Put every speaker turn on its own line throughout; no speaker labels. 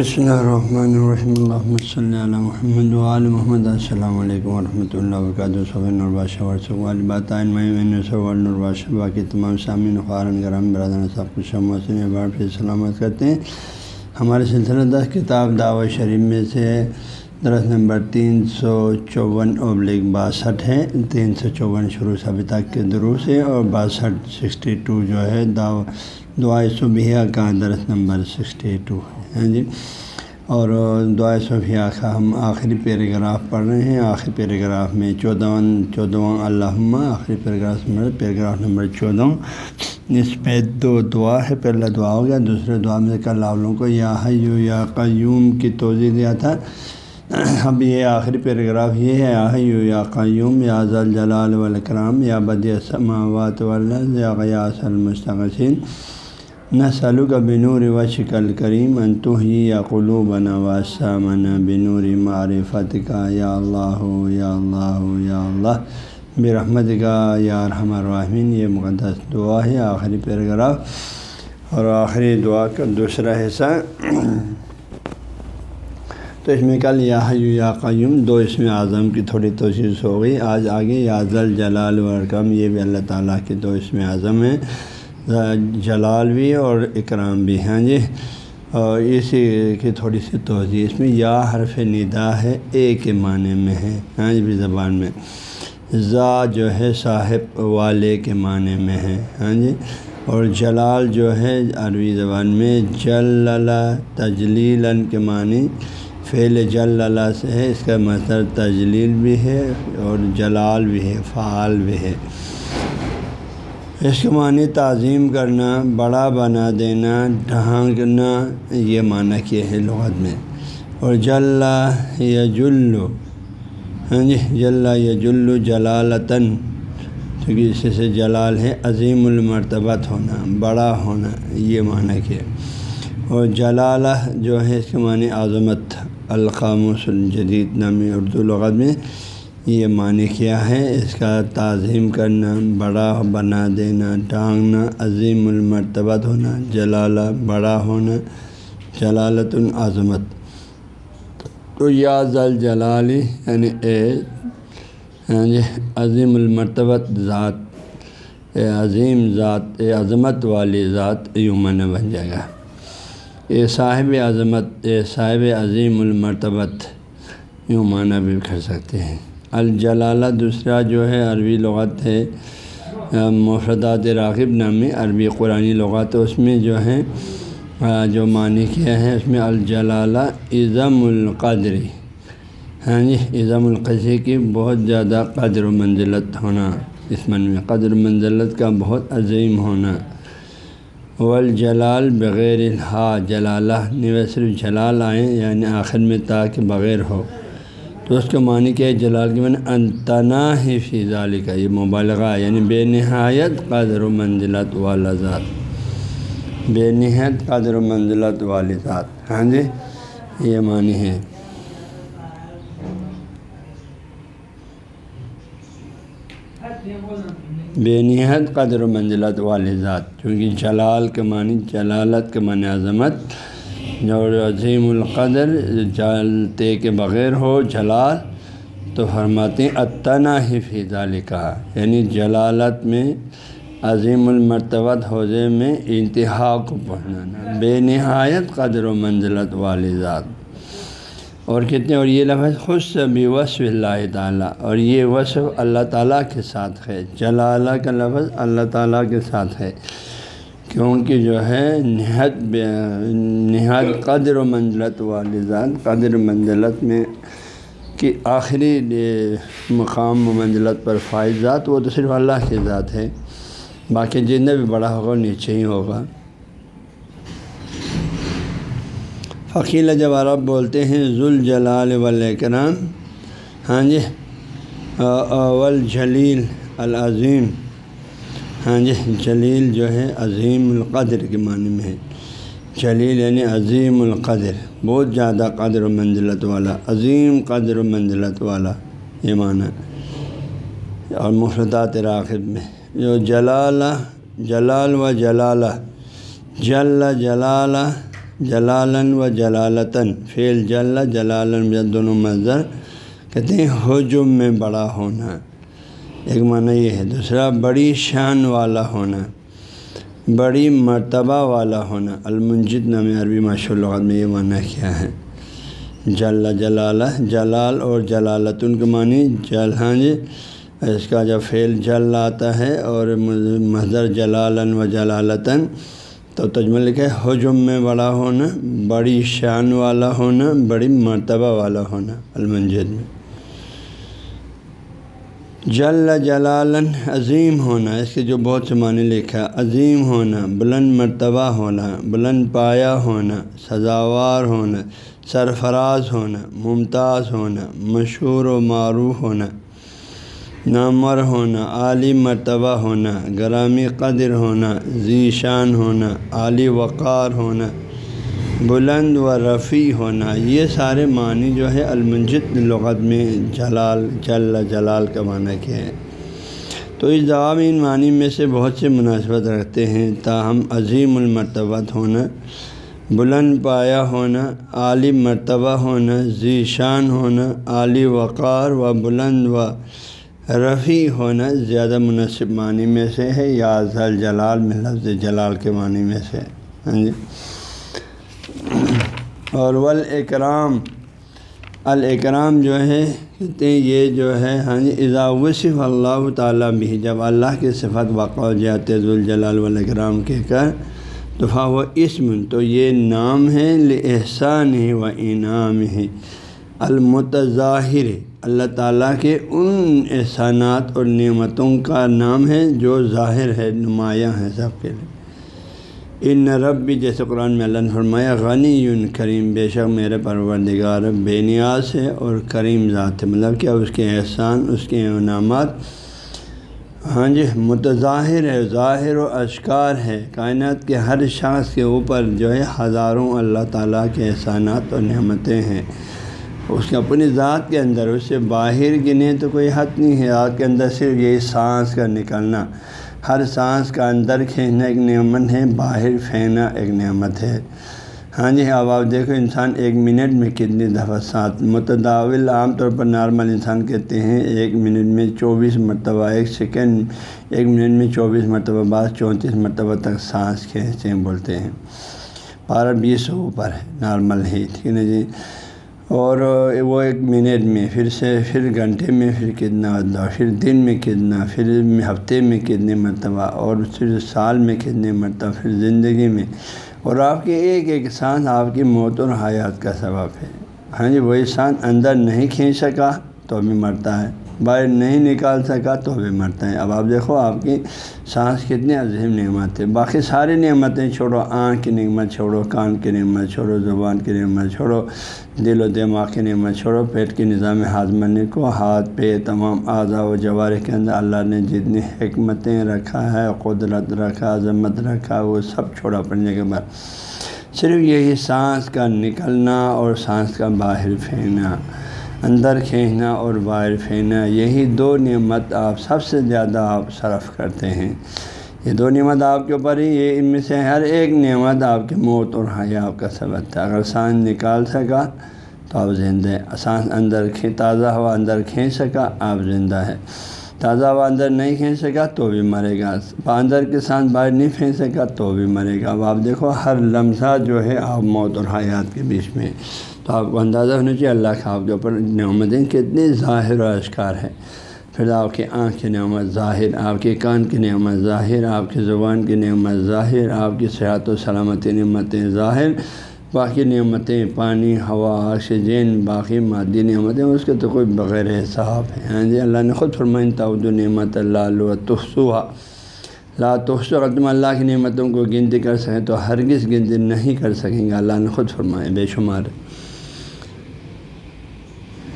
بسم اللہ الرحمن الرحیم الحمد صلی اللہ محمد علیہ محمد السلام علیکم ورحمۃ اللہ وبرکاتہ صبح الباشہ ورثہ باقی تمام سامعین خارن کرام برادر صاحب کو شموسن سلامت کرتے ہیں ہمارے سلسلہ دس کتاب دعوت شریف میں سے درس نمبر تین سو چون ابلک باسٹھ ہے تین سو چون شروع سے ابھی تک کے دروس ہے اور باسٹھ سکسٹی ٹو جو ہے دعو دعائے صبح کا درس نمبر سکسٹی ٹو ہاں جی۔ اور دعائے صوفیہ کا ہم آخری پیراگراف پڑھ رہے ہیں۔ آخری پیراگراف میں چودہ چودہ اللہ آخری پیراگراف نمبر پیراگراف نمبر چودہ اس پہ دو دعا ہے، پہلا دعا ہو گیا، دوسرے دعا میں کل لوگوں کو یا حیو یا قیوم کی توضیع دیا تھا۔ اب یہ آخری پیراگراف یہ ہے حیو یا قیوم، یا ذل جلال والاکرام یا بدی سماوات واللہ یا غیاس المستقسین نہ سلو کا بنور و شکل کریم انتو ہی یا قلو بنا واسا منا بنور معرفت کا یا اللہ یا اللہ یا اللہ برحمت کا یا رحم الرحمین یہ مقدس دعا ہے، آخری پیراگراف. اور آخری دعا کا دوسرا حصہ. تو اس میں کل یا یا قیوم، دو اس میں اعظم کی تھوڑی توسیع ہو گئی. آج آگے یا ذل جلال ورکم یہ بھی اللہ تعالیٰ کے دو اس میں اعظم ہیں. جلال بھی اور اکرام بھی ہیں جی۔ اور اسی کی تھوڑی سی توضیع اس میں۔ یا حرف ندا ہے، اے کے معنی میں ہے۔ ہاں جی زبان میں۔ زا جو ہے، صاحب والے کے معنی میں ہے۔ ہاں جی۔ اور جلال جو ہے، عربی زبان میں جل تجلیل کے معنی۔ فعل جل سے ہے، اس کا مطلب تجلیل بھی ہے اور جلال بھی ہے، فعال بھی ہے۔ اس کے معنی تعظیم کرنا، بڑا بنا دینا ڈھانکنا یہ معنی کیا ہے لغت میں۔ اور جل یا جلو ہاں جی جل یا جلو جلالتاً کیونکہ اس سے جلال ہے، عظیم المرتبت ہونا، بڑا ہونا، یہ معنی کیا اور جلالہ جو ہے، اس کے معنی عظمت، القاموس الجدید، نامی اردو لغت میں۔ یہ معنی کیا ہے؟ اس کا تعظیم کرنا، بڑا بنا دینا ڈانگنا عظیم المرتبت ہونا، جلالہ بڑا ہونا، جلالت العظمت۔ تو یا ذل جلالی یعنی اے یعنی عظیم المرتبت ذات، اے عظیم ذات، اے عظمت والی ذات یومن بن جائے گا۔ اے صاحب عظمت، اے صاحب عظیم المرتبت، یوں معنی بھی کر سکتے ہیں۔ الجلالہ، دوسرا جو ہے عربی لغت ہے مفردات راغب نامی عربی قرآن لغات اس میں جو ہے جو معنی کیا ہے، اس میں الجلالہ اعظم القدری ہاں جی اعظم القضی کی بہت زیادہ قدر و منزلت ہونا، اس من میں قدر و منزلت کا بہت عظیم ہونا۔ والجلال بغیر الحا جلالہ نو صرف جلال آئیں یعنی آخر میں تاکہ بغیر ہو۔ تو اس کا معنی کیا ہے؟ جلال کے معنی انتنا ہی فضال کا یہ مبالغہ یعنی بے نہایت قدر و منزلت والا ذات۔ بے نہایت قدر و منزلت والی ذات۔ ہاں جی یہ معنی ہے۔ بے نہایت قدر و منزلت والی ذات، چونکہ جلال کے معنی جلالت کے معنی عظمت اور عظیم القدر، جلتے کے بغیر ہو جلال، تو فرماتے ہیں اتنا ہی فضا لکھا یعنی جلالت میں، عظیم المرتبت حوضے میں انتہا کو پہنچانا بے نہایت قدر و منزلت والی ذات۔ اور کتنے اور یہ لفظ خوش بھی وصف اللہ تعالیٰ۔ اور یہ وصف اللہ تعالیٰ کے ساتھ ہے۔ جلالہ کا لفظ اللہ تعالیٰ کے ساتھ ہے۔ کیونکہ جو ہے نہایت نہایت قدر و منزلت والی ذات قدر منزلت میں کہ آخری مقام و منزلت پر فائد ذات وہ تو صرف اللہ کی ذات ہے۔ باقی جتنا بھی بڑا ہوگا نیچے ہی ہوگا۔ فقیل جب عرب بولتے ہیں ذوال جلال والاکرام ہاں جی اول جلیل العظیم۔ ہاں جی جلیل جو ہے عظیم القدر کے معنی میں ہے۔ جلیل یعنی عظیم القدر، بہت زیادہ قدر و منزلت والا، عظیم قدر و منزلت والا یہ معنی اور مفردات راغب میں جو جلالہ، جلال و جلالہ، جل جلالہ، جلالن و جلالتاً فعل جل جلالن دونوں مظر کہتے ہیں حجم میں بڑا ہونا۔ ایک معنی یہ ہے۔ دوسرا، بڑی شان والا ہونا، بڑی مرتبہ والا ہونا۔ المنجد نام عربی ماشاء اللہ میں یہ معنی کیا ہے۔ جل جلالہ، جلال اور جلالتن کے معنی جل ہاں جی۔ اس کا جب فعل جل آتا ہے اور مظر جلالن و جلالتاً تو تجمل لکھا ہے حجم میں بڑا ہونا، بڑی شان والا ہونا، بڑی مرتبہ والا ہونا۔ المنجد میں۔ جل جلالن عظیم ہونا، اس کے جو بہت سے معنی لکھا عظیم ہونا، بلند مرتبہ ہونا، بلند پایا ہونا، سزاوار ہونا، سرفراز ہونا، ممتاز ہونا، مشہور و معروف ہونا نامر ہونا، عالی مرتبہ ہونا، گرامی قدر ہونا ذیشان ہونا، عالی وقار ہونا بلند و رفیع ہونا، یہ سارے معنی جو ہے المنجد لغت میں جلال، جل، جلال کا معنی کیا ہے تو اس جواب ان معنی میں سے بہت سے مناسبت رکھتے ہیں، تاہم عظیم المرتبت ہونا، بلند پایا ہونا، عالی مرتبہ ہونا ذیشان ہونا، عالی وقار و بلند و رفیع ہونا زیادہ مناسب معنی میں سے ہے، یا ذل جلال میں، لفظ جلال کے معنی میں سے ہاں جی۔ اور والاکرام الاکرام جو ہے، کہتے ہیں یہ جو ہے ہاں جی، اذا وصف اللہ تعالیٰ بھی جب اللہ کی صفت واقع ہو جاتے ذوالجلال والاکرام کے کر، تو فا و اسم، تو یہ نام ہے لحسان ہی و انعام ہی المتظاہر، اللہ تعالیٰ کے ان احسانات اور نعمتوں کا نام ہے جو ظاہر ہے، نمایاں ہے سب کے لیے۔ ان رب بھی جیسے قرآن میں اللہ نے فرمایا غنی یون کریم بے شک میرے پروردگار، بے نیاز ہے اور کریم ذات ہے۔ مطلب کہ اس کے احسان، اس کے انعامات؟ ہاں جی متظاہر ہے، ظاہر و اشکار ہے۔ کائنات کے ہر شخص کے اوپر جو ہے ہزاروں اللہ تعالیٰ کے احسانات اور نعمتیں ہیں۔ اس کے اپنی ذات کے اندر، اس سے باہر گنے تو کوئی حد نہیں ہے۔ آگ کے اندر صرف یہی سانس کا نکلنا ہر سانس کا اندر کھینچنا ایک نعمت ہے، باہر پھیننا ایک نعمت ہے۔ ہاں جی اب آپ دیکھو انسان ایک منٹ میں کتنی دفعہ سانس متداول عام طور پر نارمل انسان کہتے ہیں، ایک منٹ میں چوبیس مرتبہ ایک سیکنڈ، ایک منٹ میں چوبیس مرتبہ بعض چونتیس مرتبہ تک سانس کھینچتے ہیں، بولتے ہیں۔ بارہ بیس اوپر ہے، نارمل ہی، ٹھیک ہے نا جی؟ اور وہ ایک منٹ میں پھر سے پھر گھنٹے میں پھر کتنا مرتبہ پھر دن میں کتنا، پھر ہفتے میں کتنے مرتبہ، اور پھر سال میں کتنے مرتبہ، پھر زندگی میں۔ اور آپ کے ایک ایک سانس آپ کی موت اور حیات کا سبب ہے۔ ہاں جی وہی سانس اندر نہیں کھینچ سکا تو ابھی مرتا ہے۔ باہر نہیں نکال سکا تو بھی مرتا ہے اب آپ دیکھو، آپ کی سانس کتنی عظیم نعمت ہے۔ باقی ساری نعمتیں چھوڑو، آنکھ کی نعمت چھوڑو، کان کی نعمت چھوڑو، زبان کی نعمت چھوڑو، دل و دماغ کی نعمت چھوڑو، پیٹ کے نظام ہاضمنے کو، ہاتھ پہ تمام اعضاء و جوارح کے اندر اللہ نے جتنی حکمتیں رکھا ہے، قدرت رکھا، عظمت رکھا، وہ سب چھوڑا پڑنے کے بعد۔ صرف یہی سانس کا نکلنا اور سانس کا باہر پھینکنا۔ اندر کھینچنا اور باہر پھینکنا، یہی دو نعمت آپ سب سے زیادہ آپ صرف کرتے ہیں۔ یہ دو نعمت آپ کے اوپر ہی، یہ ان میں سے ہر ایک نعمت آپ کے موت اور حیا آپ کا سبب تھا۔ اگر سانس نکال سکا تو آپ زندہ سانس اندر تازہ ہوا اندر کھینچ سکا، آپ زندہ ہے تازہ ہوا اندر نہیں کھینچ سکا تو بھی مرے گا۔ اندر کے سانس باہر نہیں پھینک سکا تو بھی مرے گا۔ اب آپ دیکھو، ہر لمحہ جو ہے آپ موت اور حیات کے بیچ میں۔ تو آپ کو اندازہ ہونا چاہیے اللہ کا آپ کے اوپر نعمتیں کتنی ظاہر و اشکار ہے پھر آپ کی آنکھ کی نعمت ظاہر، آپ کے کان کی نعمت ظاہر، آپ کی زبان کی نعمت ظاہر، آپ کی صحت و سلامتی نعمتیں ظاہر۔ باقی نعمتیں پانی، ہوا، آکسیجن، باقی مادی نعمتیں، اس کے تو کوئی بغیر حساب ہے ہاں جی اللہ نے خود فرمائن تعود نعمت اللہ تخصوحا لا تخصو اگر تم اللہ کی نعمتوں کو گنتی کر سکیں تو ہرگز گنتی نہیں کر سکیں گے۔ اللہ نے خود فرمائے بے شمار۔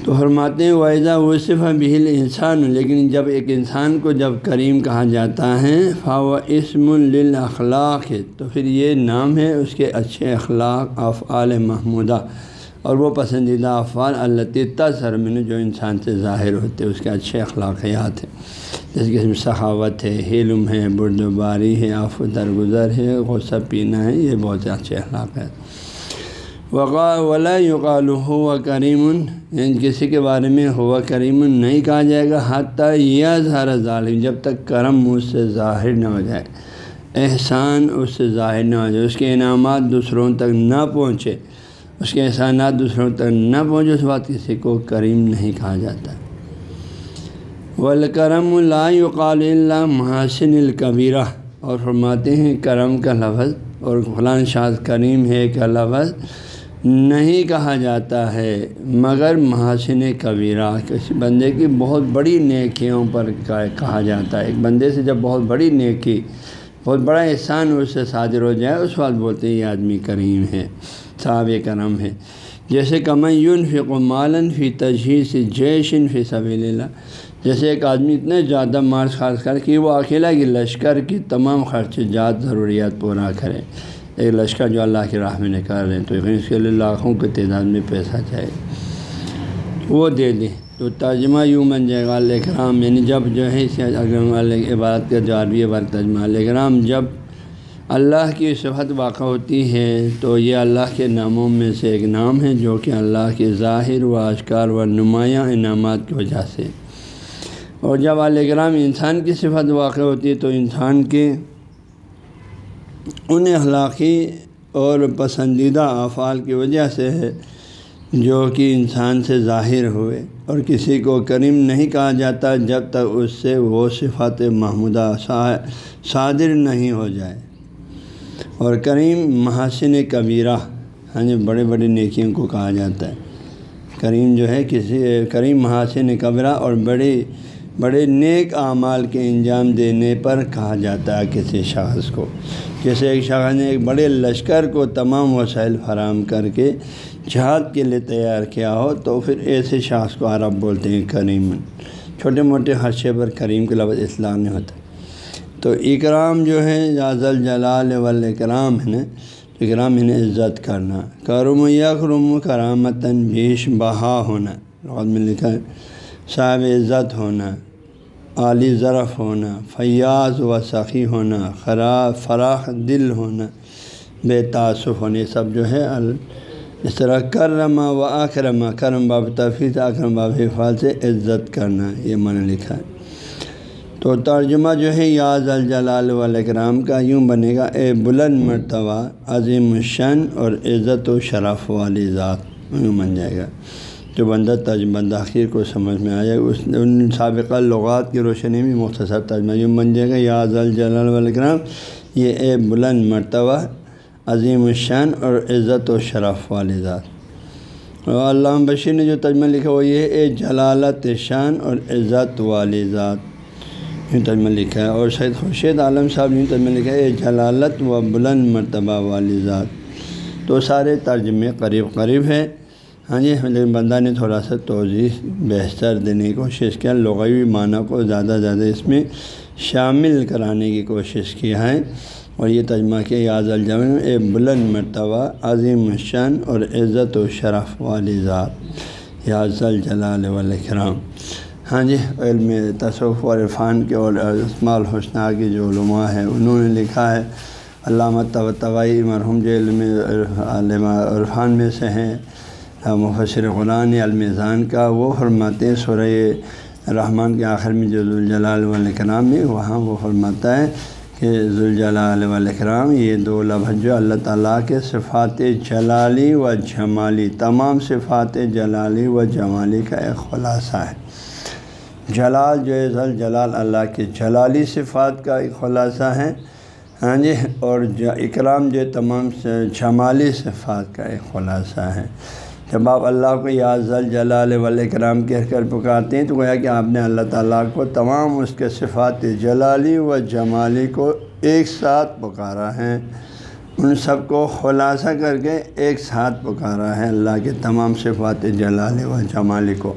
تو فرماتے ہیں وائزہ وہ صرف بہل انسان لیکن جب ایک انسان کو جب کریم کہا جاتا ہے فاو اسم الاخلاق ہے تو پھر یہ نام ہے اس کے اچھے اخلاق، افعال محمودہ، اور وہ پسندیدہ افعال اللہ سرمن جو انسان سے ظاہر ہوتے، اس کے اچھے اخلاقیات ہیں۔ جیسے کہ سخاوت ہے، حلم ہے، بردباری ہے آف درگزر ہے، غصہ پینا ہے، یہ بہت اچھے اخلاق ہیں۔ وقا ولا یقال ہوا کریم یعنی کسی کے بارے میں ہوا کریم نہیں کہا جائے گا، حتیٰ یا ظاہر ظالم، جب تک کرم مجھ سے ظاہر نہ ہو جائے، احسان اس سے ظاہر نہ ہو جائے، اس کے انعامات دوسروں تک نہ پہنچے، اس کے احسانات دوسروں تک نہ پہنچے، اس بات کسی کو کریم نہیں کہا جاتا۔ والکرم لا یقال اللہ محاسن القبیرہ اور فرماتے ہیں کرم کا لفظ، اور فلان شاذ کریم ہے کا لفظ نہیں کہا جاتا ہے، مگر محاسن کبیرہ، کسی بندے کی بہت بڑی نیکیوں پر کہا جاتا ہے۔ ایک بندے سے جب بہت بڑی نیکی، بہت بڑا احسان اس سے صادر ہو جائے، اس وقت بولتے ہیں، یہ آدمی کریم ہے، صاحب کرم ہے۔ جیسے کمن فی قمالن فی تجہیز جیشن فی سبیل اللہ۔ جیسے ایک آدمی اتنے زیادہ مارچ خاص کر کہ وہ اکیلا کی لشکر کی تمام خرچ، جات، ضروریات پورا کرے۔ ایک لشکر جو اللہ کی راہ میں نکال رہے ہیں، تو اس کے لیے لاکھوں کی تعداد میں پیسہ چاہیے۔ وہ دے دیں۔ تو ترجمہ یوں بن جائے گا الکرام یعنی جب جو ہے اس عبادت کا جاروی بار ترجمہ۔ الکرام جب اللہ کی صفت واقع ہوتی ہے، تو یہ اللہ کے ناموں میں سے ایک نام ہے، جو کہ اللہ کے ظاہر و اشکار و نمایاں انعامات کی وجہ سے۔ اور جب الکرام انسان کی صفت واقع ہوتی ہے، تو انسان کے ان اخلاقی اور پسندیدہ افعال کی وجہ سے ہے جو کہ انسان سے ظاہر ہوئے اور کسی کو کریم نہیں کہا جاتا جب تک اس سے وہ صفات محمودہ صادر نہیں ہو جائے۔ اور کریم محاسن کبیرہ ہاں جی بڑے بڑے نیکیوں کو کہا جاتا ہے۔ کریم جو ہے، کسی، کریم محاسن کبرہ اور بڑے بڑے نیک اعمال کے انجام دینے پر کہا جاتا ہے کسی شخص کو۔ جیسے ایک شخص نے ایک بڑے لشکر کو تمام وسائل فراہم کر کے جہاد کے لیے تیار کیا ہو تو پھر ایسے شخص کو عرب بولتے ہیں کریم۔ چھوٹے موٹے خرچے پر کریم کے لفظ اسلام میں ہوتا ہے۔ تو اکرام جو ہے یازل جلال والاکرام ہے نا اکرام انہیں عزت کرنا۔ کرم یکرم کرامتاً، بیش بہا ہونا۔ میں لکھا ہے صاحب عزت ہونا، عالی ظرف ہونا، فیاض و سخی ہونا خراب فراخ دل ہونا، بے تعصف ہونے سب جو ہے اس طرح کرما و اکرما، کرم باب تفیظ اکرم باب حفاظ، سے عزت کرنا، یہ من لکھا ہے۔ تو ترجمہ جو ہے یاز الجلال والاکرام کا یوں بنے گا، اے بلند مرتبہ، عظیم الشن اور عزت و شرف والی ذات، یوں بن جائے گا۔ جو بندہ ترجمہ تاخیر کو سمجھ میں آیا، اس ان سابقہ لغات کی روشنی میں مختصر ترجمہ یوں بن جائے گا یاز الجلال والکرام یہ اے بلند مرتبہ عظیم الشان اور عزت و شرف والی ذات۔ اور علامہ بشیر نے جو ترجمہ لکھا، وہ یہ اے جلالت شان اور عزت والی ذات۔ یوں ترجمہ لکھا ہے۔ اور سید خورشید عالم صاحب نے ترجمہ لکھا ہے، اے جلالت و بلند مرتبہ والی ذات۔ تو سارے ترجمے قریب قریب ہے ہاں جی لیکن بندہ نے تھوڑا سا توضیح بہتر دینے کی کوشش کیا لغوی معنی کو زیادہ زیادہ اس میں شامل کرانے کی کوشش کیا ہے۔ اور یہ تجمہ کیا یاز الجمن اے بلند مرتبہ، عظیم شان اور عزت و شرف والی ذات۔ یاز الجلال والاکرام ہاں جی علم تصوف و عرفان کے اور اسماع الحسنہ کی جو علماء ہیں، انہوں نے لکھا ہے، علامہ طبائی مرحوم جو علم عرفان میں سے ہیں۔ ہاں، مفسر قرآن المیزان کا وہ فرماتے ہیں، سورہ رحمان کے آخر میں جو ذوالجلال والاکرام میں وہاں وہ فرماتا ہے کہ ذوالجلال والاکرام یہ دو لفظ جو اللہ تعالیٰ کے صفات جلالی و جمالی، تمام صفات جلالی و جمالی کا ایک خلاصہ ہے۔ جلال جو ہے جلال اللہ کے جلالی صفات کا ایک خلاصہ ہے۔ ہاں جی اور اکرام جو تمام جمالی صفات کا ایک خلاصہ ہے۔ جب آپ اللہ کو یاز جلال والاکرام کہہ کر پکارتے ہیں تو گویا کہ آپ نے اللہ تعالیٰ کو تمام اس کے صفات جلالی و جمالی کو ایک ساتھ پکارا ہے۔ ان سب کو خلاصہ کر کے ایک ساتھ پکارا ہے اللہ کے تمام صفات جلالی و جمالی کو۔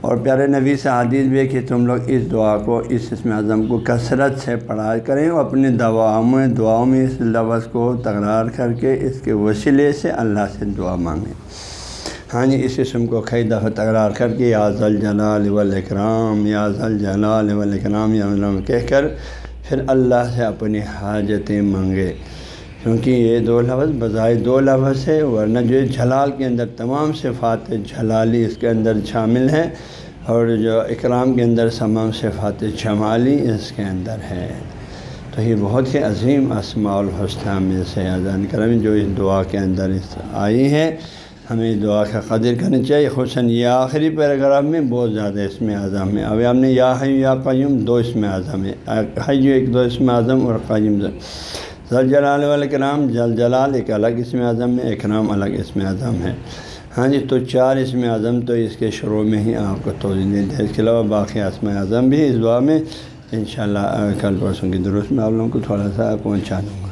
اور پیارے نبی سے حادث بھی کہ تم لوگ اس دعا کو، اس اسم اعظم کو کثرت سے پڑھا کریں اور اپنے دعاؤں میں دعاؤں میں اس لفظ کو تکرار کر کے اس کے وسیلے سے اللہ سے دعا مانگیں۔ ہاں جی اس اسم کو کئی دفعہ تکرار کر کے یاز الجلال والاکرام یاز الجلال والاکرام، یا کہہ کر پھر اللہ سے اپنی حاجتیں مانگے۔ کیونکہ یہ دو لفظ، بظاہر دو لفظ ہے ورنہ جو جھلال کے اندر تمام صفات جھلالی اس کے اندر شامل ہیں اور جو اکرام کے اندر تمام صفات جمالی اس کے اندر ہے تو یہ بہت ہی عظیم اسماع الحسنہ میں سے اذان کرم جو اس دعا کے اندر آئی ہے۔ ہمیں دعا کا قدر کرنی چاہیے۔ خصاً یہ آخری پیراگراف میں بہت زیادہ اس میں اعظم ہے۔ ابھی ہم نے یا حیو یا قیوم دو اس میں اعظم ہے حیو ایک دو اس میں اعظم اور قیم زل جلال والے کرام جل جلال ایک الگ اس میں اعظم ہے، ایک نام الگ اس میں اعظم ہے۔ ہاں جی تو چار اس میں اعظم تو اس کے شروع میں ہی آپ کو توجہ دیں۔ ہے اس کے علاوہ باقی اسم اعظم بھی اس دعا میں ان شاء اللہ کل پرسوں کی درست میں آپ لوگوں کو تھوڑا سا پہنچا دوں گا۔